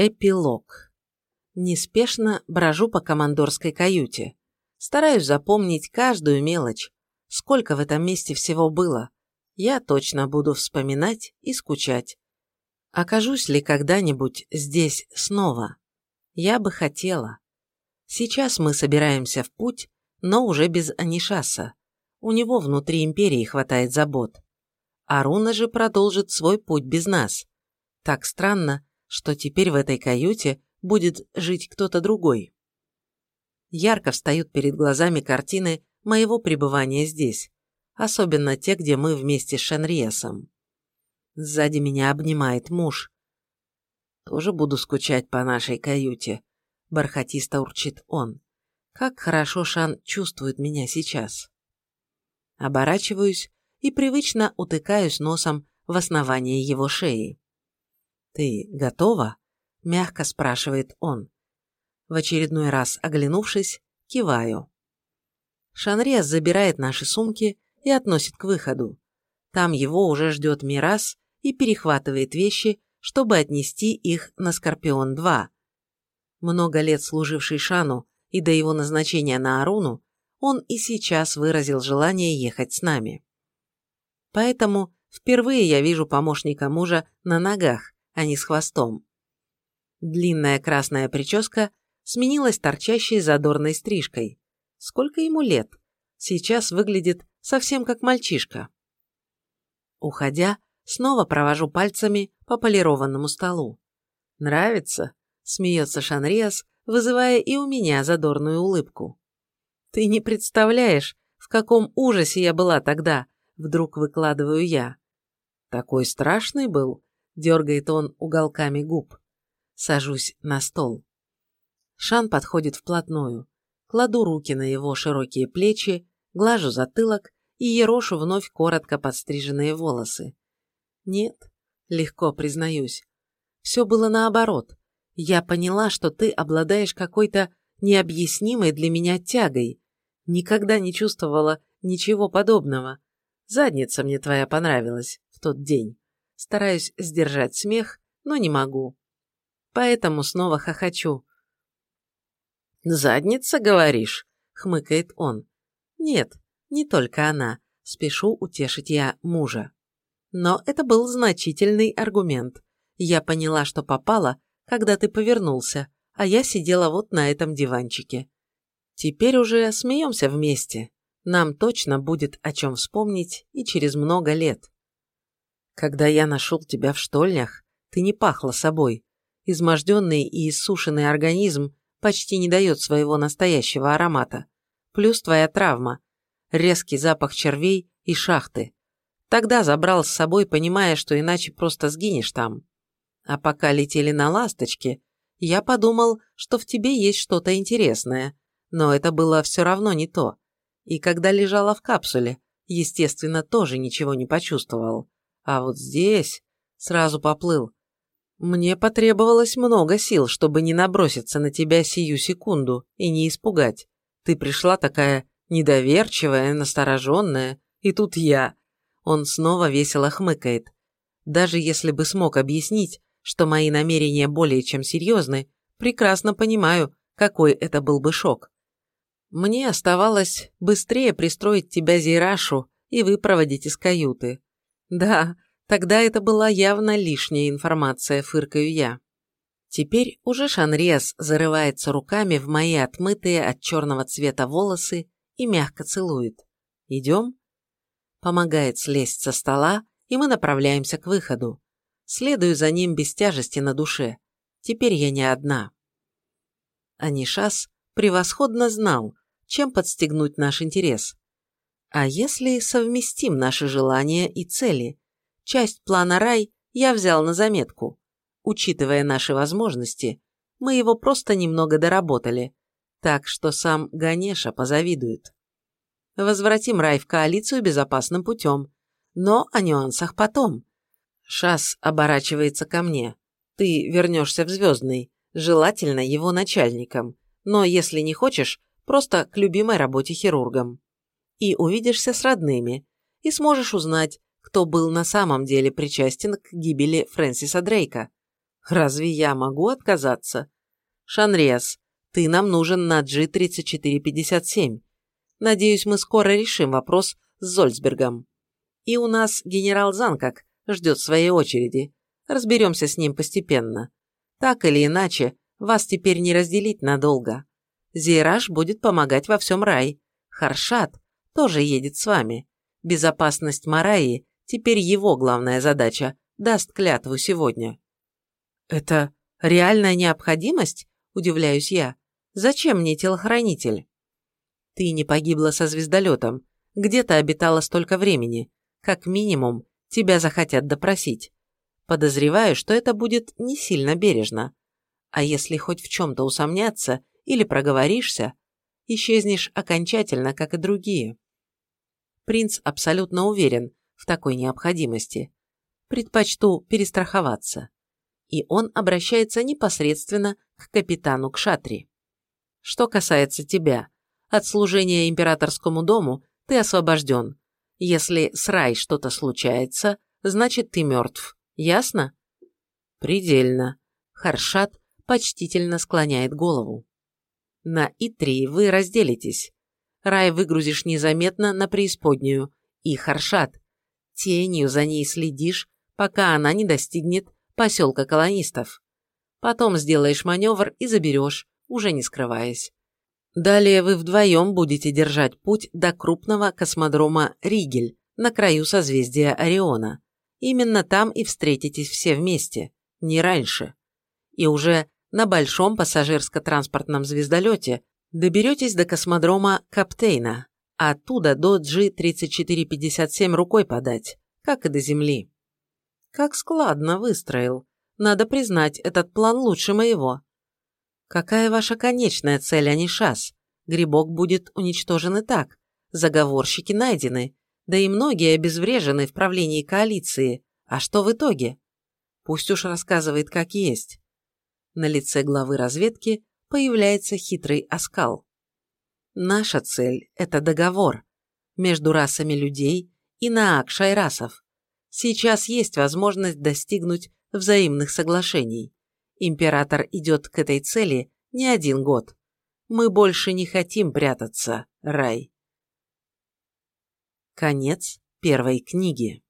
Эпилог. Неспешно брожу по командорской каюте. Стараюсь запомнить каждую мелочь. Сколько в этом месте всего было. Я точно буду вспоминать и скучать. Окажусь ли когда-нибудь здесь снова? Я бы хотела. Сейчас мы собираемся в путь, но уже без Анишаса. У него внутри империи хватает забот. Аруна же продолжит свой путь без нас. Так странно, что теперь в этой каюте будет жить кто-то другой. Ярко встают перед глазами картины моего пребывания здесь, особенно те, где мы вместе с Шенриесом. Сзади меня обнимает муж. «Тоже буду скучать по нашей каюте», — бархатисто урчит он. «Как хорошо Шан чувствует меня сейчас». Оборачиваюсь и привычно утыкаюсь носом в основание его шеи. «Ты готова?» – мягко спрашивает он. В очередной раз оглянувшись, киваю. Шанрез забирает наши сумки и относит к выходу. Там его уже ждет Мирас и перехватывает вещи, чтобы отнести их на Скорпион-2. Много лет служивший Шану и до его назначения на Аруну, он и сейчас выразил желание ехать с нами. Поэтому впервые я вижу помощника мужа на ногах, а не с хвостом. Длинная красная прическа сменилась торчащей задорной стрижкой. Сколько ему лет? Сейчас выглядит совсем как мальчишка. Уходя, снова провожу пальцами по полированному столу. «Нравится?» – смеется Шанриас, вызывая и у меня задорную улыбку. «Ты не представляешь, в каком ужасе я была тогда!» – вдруг выкладываю я. «Такой страшный был?» Дергает он уголками губ. Сажусь на стол. Шан подходит вплотную. Кладу руки на его широкие плечи, глажу затылок и ерошу вновь коротко подстриженные волосы. Нет, легко признаюсь. Все было наоборот. Я поняла, что ты обладаешь какой-то необъяснимой для меня тягой. Никогда не чувствовала ничего подобного. Задница мне твоя понравилась в тот день. Стараюсь сдержать смех, но не могу. Поэтому снова хохочу. «Задница, говоришь?» — хмыкает он. «Нет, не только она. Спешу утешить я мужа». Но это был значительный аргумент. Я поняла, что попала, когда ты повернулся, а я сидела вот на этом диванчике. Теперь уже смеемся вместе. Нам точно будет о чем вспомнить и через много лет. Когда я нашел тебя в штольнях, ты не пахла собой. Изможденный и иссушенный организм почти не дает своего настоящего аромата. Плюс твоя травма. Резкий запах червей и шахты. Тогда забрал с собой, понимая, что иначе просто сгинешь там. А пока летели на ласточке, я подумал, что в тебе есть что-то интересное, но это было все равно не то. И когда лежала в капсуле, естественно, тоже ничего не почувствовал. А вот здесь сразу поплыл. Мне потребовалось много сил, чтобы не наброситься на тебя сию секунду и не испугать. Ты пришла такая недоверчивая, настороженная, и тут я. Он снова весело хмыкает. Даже если бы смог объяснить, что мои намерения более чем серьезны, прекрасно понимаю, какой это был бы шок. Мне оставалось быстрее пристроить тебя Зейрашу и выпроводить из каюты. Да, тогда это была явно лишняя информация, фыркаю я. Теперь уже Шанриас зарывается руками в мои отмытые от черного цвета волосы и мягко целует. «Идем?» Помогает слезть со стола, и мы направляемся к выходу. Следую за ним без тяжести на душе. Теперь я не одна. Анишас превосходно знал, чем подстегнуть наш интерес. А если совместим наши желания и цели? Часть плана «Рай» я взял на заметку. Учитывая наши возможности, мы его просто немного доработали, так что сам Ганеша позавидует. Возвратим рай в коалицию безопасным путем, но о нюансах потом. Шас оборачивается ко мне. Ты вернешься в Звездный, желательно его начальником, но если не хочешь, просто к любимой работе хирургом и увидишься с родными, и сможешь узнать, кто был на самом деле причастен к гибели Фрэнсиса Дрейка. Разве я могу отказаться? Шанриас, ты нам нужен на G3457. Надеюсь, мы скоро решим вопрос с Зольцбергом. И у нас генерал Занкак ждет своей очереди. Разберемся с ним постепенно. Так или иначе, вас теперь не разделить надолго. Зейраж будет помогать во всем рай. Харшат тоже едет с вами. Безопасность Мараи теперь его главная задача, даст клятву сегодня. Это реальная необходимость? Удивляюсь я. Зачем мне телохранитель? Ты не погибла со звездолетом. Где-то обитала столько времени. Как минимум, тебя захотят допросить. Подозреваю, что это будет не сильно бережно. А если хоть в чем-то усомняться или проговоришься, исчезнешь окончательно, как и другие. Принц абсолютно уверен в такой необходимости. Предпочту перестраховаться. И он обращается непосредственно к капитану Кшатри. Что касается тебя, от служения императорскому дому ты освобожден. Если с Рай что-то случается, значит ты мертв. Ясно? Предельно. Харшат почтительно склоняет голову. На И-3 вы разделитесь. Рай выгрузишь незаметно на преисподнюю. И Харшат. Тенью за ней следишь, пока она не достигнет поселка колонистов. Потом сделаешь маневр и заберешь, уже не скрываясь. Далее вы вдвоем будете держать путь до крупного космодрома Ригель на краю созвездия Ориона. Именно там и встретитесь все вместе, не раньше. И уже на большом пассажирско-транспортном звездолете доберетесь до космодрома Каптейна, а оттуда до G3457 рукой подать, как и до Земли. Как складно выстроил. Надо признать, этот план лучше моего. Какая ваша конечная цель, а не шас? Грибок будет уничтожен и так. Заговорщики найдены, да и многие обезврежены в правлении коалиции. А что в итоге? Пусть уж рассказывает как есть. На лице главы разведки появляется хитрый оскал. Наша цель – это договор между расами людей и наак-шайрасов. Сейчас есть возможность достигнуть взаимных соглашений. Император идет к этой цели не один год. Мы больше не хотим прятаться, Рай. Конец первой книги.